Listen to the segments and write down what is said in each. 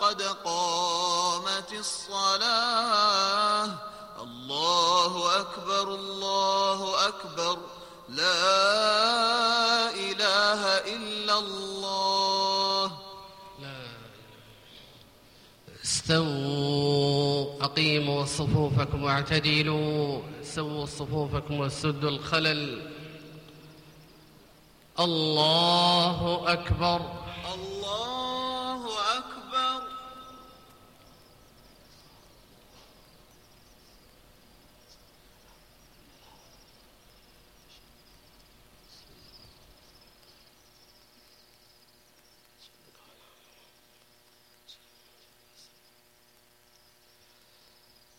قد قامت الصلاة. الله أكبر الله أكبر. لا إله إلا الله. استووا أقيموا صفوفكم واعتدلوا. سووا صفوفكم وسدوا الخلل. الله أكبر الله أكبر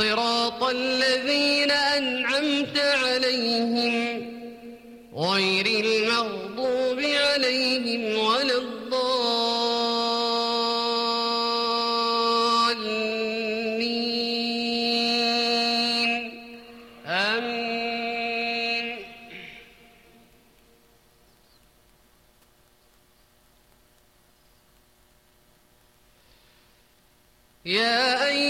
صراط الذين أنعمت عليهم غير المغضوب عليهم ولا الضالين. آمين. يا أيها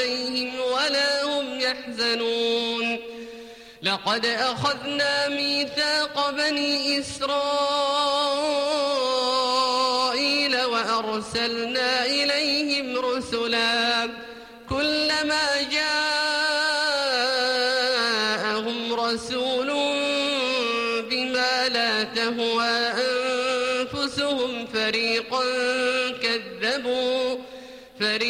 عليهم ولا هم يحزنون. لقد أخذنا ميثاق بني إسرائيل وأرسلنا إليهم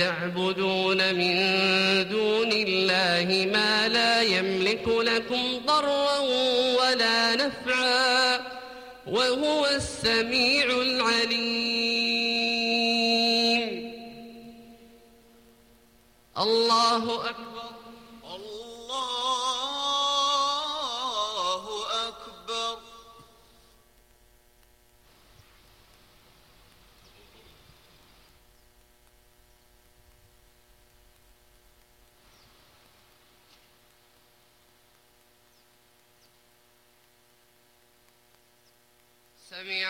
قل أتعبدون من دون الله ما لا يملك لكم ضرا ولا نفعا وهو السميع العليم. الله أكبر الله أكبر سمع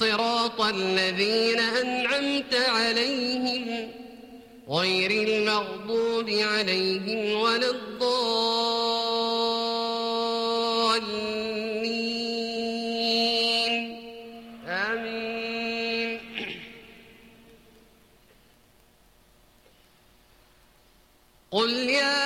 صراط الذين أنعمت عليهم غير المغضوب عليهم ولا الضالين. آمين. قل يا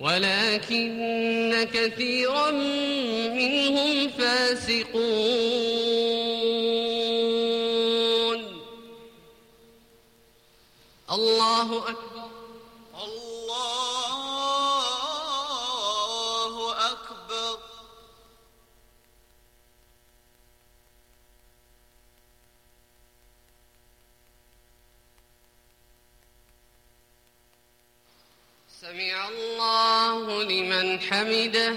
ولكن كثيرا منهم فاسقون. الله أكبر الله أكبر سمع الله لمن حمده